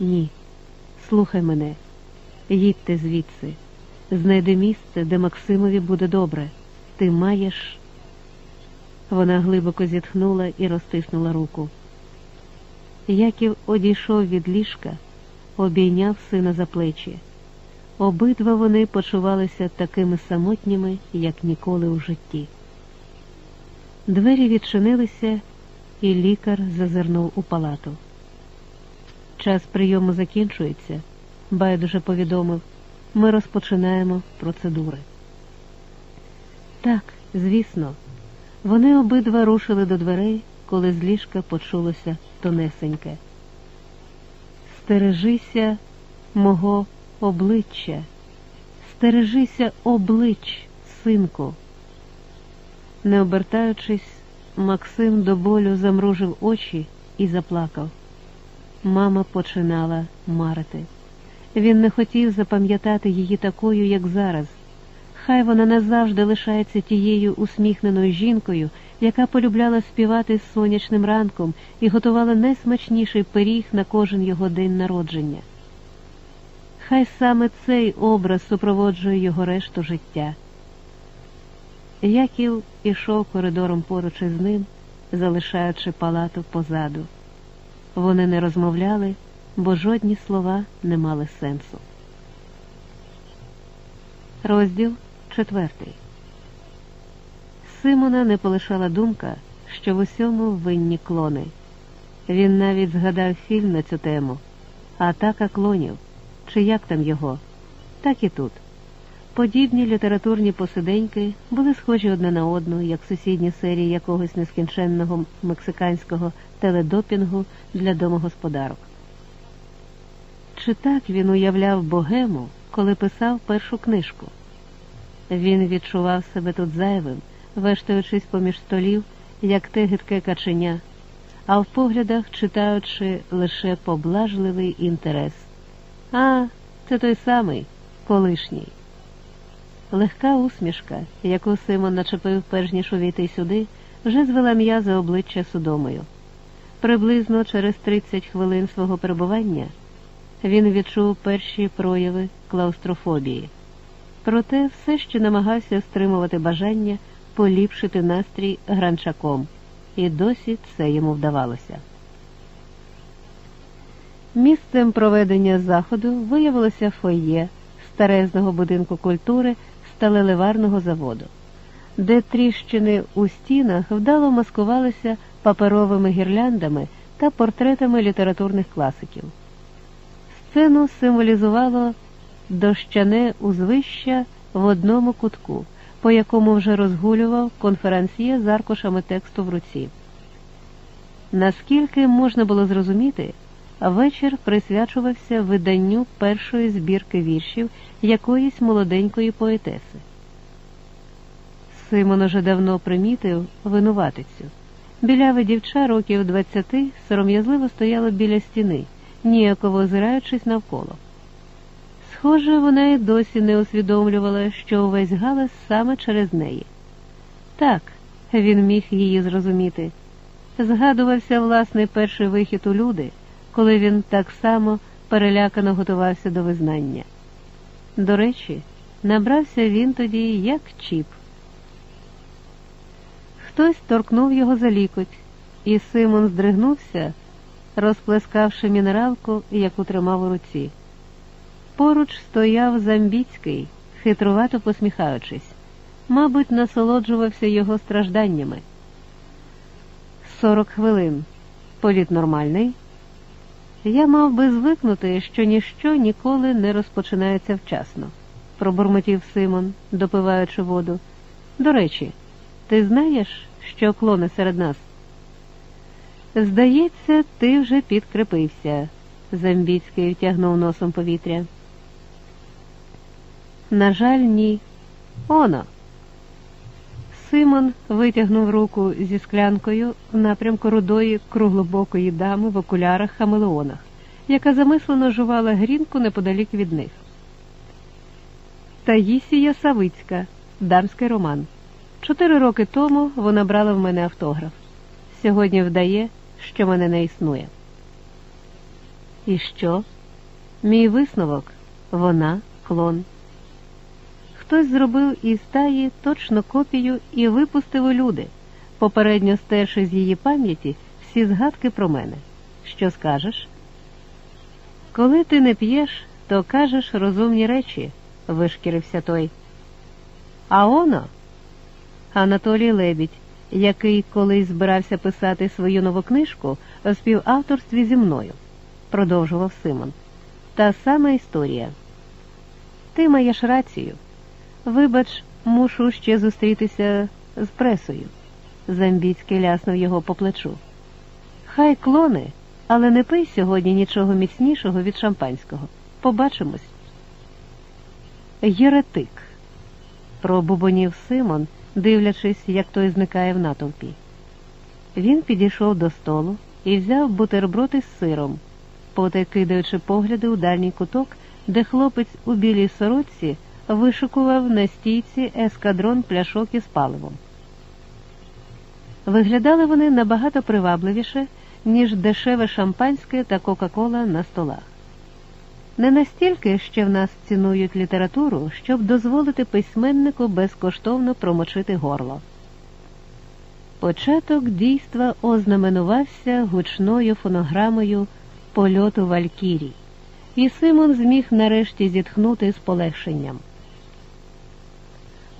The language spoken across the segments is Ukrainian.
Ні. Слухай мене, їдьте звідси, знайди місце, де Максимові буде добре. Ти маєш. Вона глибоко зітхнула і розтиснула руку. Яків одійшов від ліжка, обійняв сина за плечі. Обидва вони почувалися такими самотніми, як ніколи у житті. Двері відчинилися, і лікар зазирнув у палату. Час прийому закінчується, байдуже повідомив. Ми розпочинаємо процедури. Так, звісно, вони обидва рушили до дверей, коли з ліжка почулося тонесеньке. Стережися мого обличчя, стережися облич, синку. Не обертаючись, Максим до болю замружив очі і заплакав. Мама починала марити. Він не хотів запам'ятати її такою, як зараз. Хай вона назавжди лишається тією усміхненою жінкою, яка полюбляла співати з сонячним ранком і готувала найсмачніший пиріг на кожен його день народження. Хай саме цей образ супроводжує його решту життя. Яків ішов коридором поруч із ним, залишаючи палату позаду. Вони не розмовляли, бо жодні слова не мали сенсу. Розділ четвертий. Симона не полишала думка, що в усьому винні клони. Він навіть згадав фільм на цю тему Атака клонів. Чи як там його? Так і тут. Подібні літературні посиденьки були схожі одне на одну, як сусідні серії якогось нескінченного мексиканського теледопінгу для домогосподарок. Чи так він уявляв богему, коли писав першу книжку? Він відчував себе тут зайвим, вештаючись поміж столів, як те гидке каченя, а в поглядах читаючи лише поблажливий інтерес. А, це той самий колишній. Легка усмішка, яку Симон начепив, перш ніж увійти сюди, вже звела м'язи обличчя судомою. Приблизно через 30 хвилин свого перебування він відчув перші прояви клаустрофобії, проте все ще намагався стримувати бажання поліпшити настрій гранчаком, і досі це йому вдавалося. Місцем проведення заходу виявилося фоє старезного будинку культури сталеливарного заводу, де тріщини у стінах вдало маскувалися паперовими гірляндами та портретами літературних класиків. Сцену символізувало дощане узвища в одному кутку, по якому вже розгулював конференціє з аркушами тексту в руці. Наскільки можна було зрозуміти, вечір присвячувався виданню першої збірки віршів якоїсь молоденької поетеси. Симон уже давно примітив винуватицю. Біляве дівча років двадцяти сором'язливо стояла біля стіни, ніяково озираючись навколо. Схоже, вона й досі не усвідомлювала, що увесь галас саме через неї. Так, він міг її зрозуміти. Згадувався власний перший вихід у люди, коли він так само перелякано готувався до визнання. До речі, набрався він тоді як чіп. Хтось торкнув його за лікоть, і Симон здригнувся, розплескавши мінералку, яку тримав у руці. Поруч стояв Замбіцький, хитрувато посміхаючись, мабуть, насолоджувався його стражданнями. Сорок хвилин. Політ нормальний. Я мав би звикнути, що ніщо ніколи не розпочинається вчасно, пробурмотів Симон, допиваючи воду. До речі, ти знаєш, що клони серед нас? Здається, ти вже підкрепився, Замбіцький втягнув носом повітря. На жаль, ні. Оно. Симон витягнув руку зі склянкою в напрямку рудої круглобокої дами в окулярах хамелеонах, яка замислено жувала грінку неподалік від них. Таїсія Савицька, дамський роман. Чотири роки тому вона брала в мене автограф. Сьогодні вдає, що мене не існує. І що? Мій висновок вона клон. Хтось зробив із таї точно копію і випустив у люди, попередньо стерши з її пам'яті всі згадки про мене. Що скажеш? Коли ти не п'єш, то кажеш розумні речі, вишкірився той. А оно, Анатолій Лебідь, який колись збирався писати свою нову книжку у співавторстві зі мною, продовжував Симон. Та сама історія. Ти маєш рацію. Вибач, мушу ще зустрітися з пресою. Замбіцький ляснув його по плечу. Хай клони, але не пий сьогодні нічого міцнішого від шампанського. Побачимось. Єретик. пробубонів Симон, дивлячись, як той зникає в натовпі. Він підійшов до столу і взяв бутерброд із сиром, потай кидаючи погляди у дальній куток, де хлопець у білій сорочці вишикував на стійці ескадрон пляшок із паливом. Виглядали вони набагато привабливіше, ніж дешеве шампанське та Кока-Кола на столах. Не настільки ще в нас цінують літературу, щоб дозволити письменнику безкоштовно промочити горло. Початок дійства ознаменувався гучною фонограмою польоту Валькірій, і Симон зміг нарешті зітхнути з полегшенням.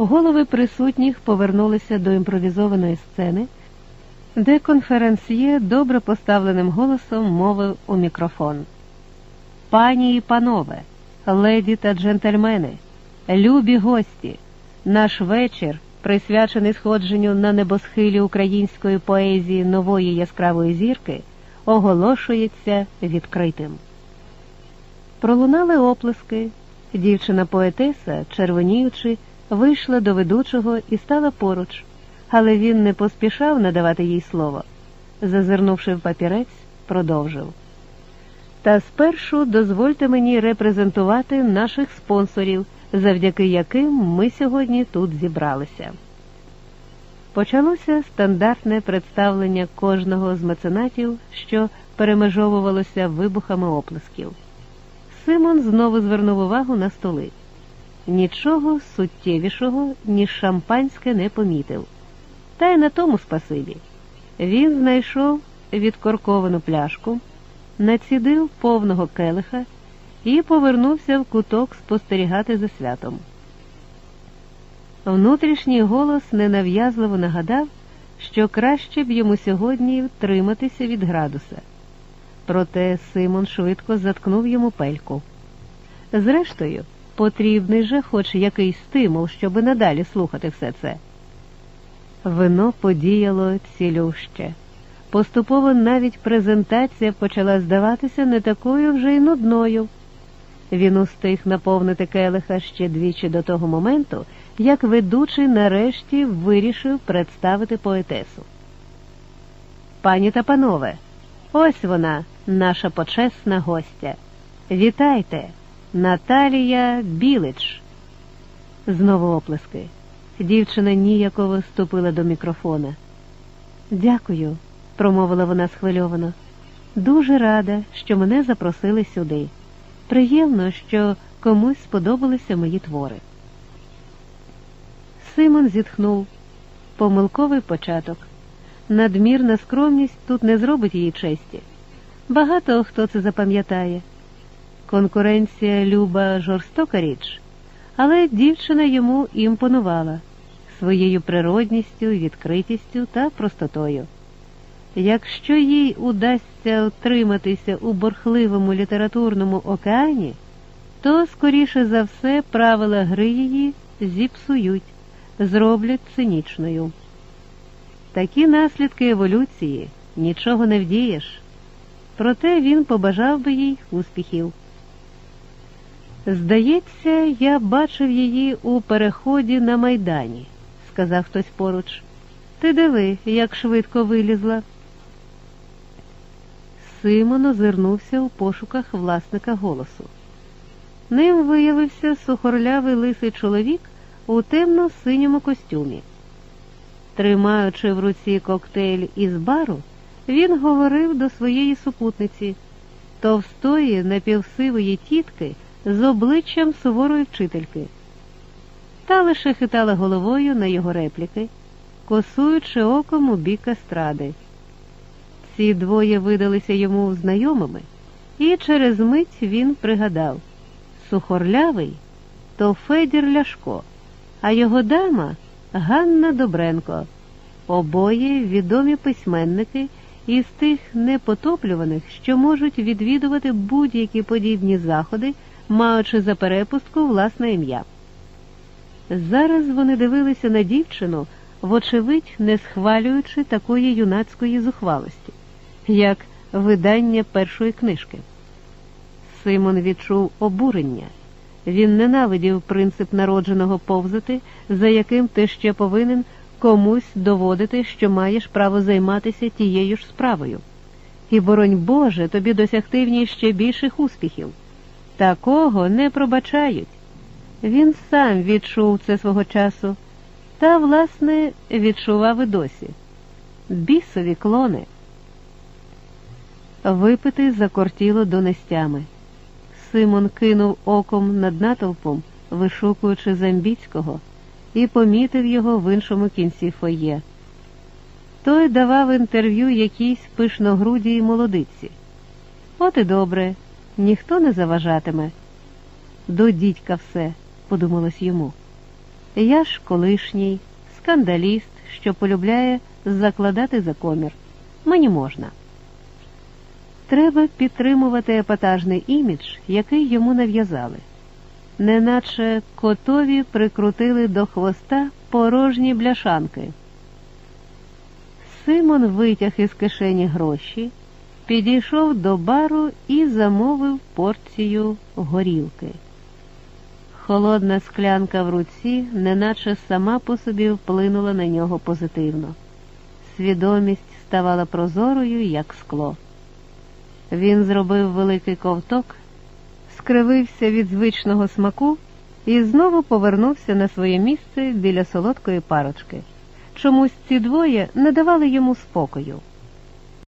Голови присутніх повернулися до імпровізованої сцени, де конференсьє добре поставленим голосом мовив у мікрофон. Пані і панове, леді та джентльмени, любі гості, наш вечір, присвячений сходженню на небосхилі української поезії нової яскравої зірки, оголошується відкритим. Пролунали оплески. Дівчина поетеса, червоніючи, вийшла до ведучого і стала поруч, але він не поспішав надавати їй слово. Зазирнувши в папірець, продовжив. Та спершу дозвольте мені репрезентувати наших спонсорів, завдяки яким ми сьогодні тут зібралися. Почалося стандартне представлення кожного з меценатів, що перемежовувалося вибухами оплесків. Симон знову звернув увагу на столи. Нічого суттєвішого, ніж шампанське не помітив. Та й на тому спасибі. Він знайшов відкорковану пляшку націдив повного келиха і повернувся в куток спостерігати за святом. Внутрішній голос ненав'язливо нагадав, що краще б йому сьогодні втриматися від градуса. Проте Симон швидко заткнув йому пельку. Зрештою, потрібний же хоч якийсь стимул, щоби надалі слухати все це. Вино подіяло цілюще. Поступово навіть презентація почала здаватися не такою вже й нудною. Він устиг наповнити келиха ще двічі до того моменту, як ведучий нарешті вирішив представити поетесу. Пані та панове, ось вона, наша почесна гостя. Вітайте, Наталія Білич. Знову оплески. Дівчина ніяково ступила до мікрофона. Дякую промовила вона схвильовано. Дуже рада, що мене запросили сюди. Приємно, що комусь сподобалися мої твори. Симон зітхнув помилковий початок. Надмірна скромність тут не зробить її честі. Багато хто це запам'ятає. Конкуренція люба жорстока річ, але дівчина йому імпонувала своєю природністю, відкритістю та простотою. Якщо їй удасться утриматися у борхливому літературному океані, то, скоріше за все, правила гри її зіпсують, зроблять цинічною. Такі наслідки еволюції нічого не вдієш, проте він побажав би їй успіхів. Здається, я бачив її у переході на майдані, сказав хтось поруч. Ти диви, як швидко вилізла. Симон озирнувся у пошуках власника голосу. Ним виявився сухорлявий лисий чоловік у темно-синьому костюмі. Тримаючи в руці коктейль із бару, він говорив до своєї супутниці товстої напівсивої тітки з обличчям суворої вчительки. Та лише хитала головою на його репліки, косуючи оком у бік естради. Ці двоє видалися йому знайомими, і через мить він пригадав сухорлявий то Федір Ляшко, а його дама Ганна Добренко. Обоє відомі письменники із тих непотоплюваних, що можуть відвідувати будь-які подібні заходи, маючи за перепустку власне ім'я. Зараз вони дивилися на дівчину, вочевидь, не схвалюючи такої юнацької зухвалості, як видання першої книжки. Симон відчув обурення. Він ненавидів принцип народженого повзати, за яким ти ще повинен комусь доводити, що маєш право займатися тією ж справою. І, боронь Боже, тобі досягти в ній ще більших успіхів. Такого не пробачають. Він сам відчув це свого часу, та, власне, відчував і досі. Бісові клони. Випити закортіло донестями. Симон кинув оком над натовпом, вишукуючи Замбіцького, і помітив його в іншому кінці фоє. Той давав інтерв'ю якійсь пишногрудій молодиці. От і добре, ніхто не заважатиме. До дідька все, подумалось йому. Я ж колишній, скандаліст, що полюбляє закладати за комір. Мені можна. Треба підтримувати епатажний імідж, який йому нав'язали, неначе котові прикрутили до хвоста порожні бляшанки. Симон витяг із кишені гроші, підійшов до бару і замовив порцію горілки. Холодна склянка в руці, неначе сама по собі вплинула на нього позитивно. Свідомість ставала прозорою, як скло. Він зробив великий ковток, скривився від звичного смаку і знову повернувся на своє місце біля солодкої парочки. Чомусь ці двоє не давали йому спокою.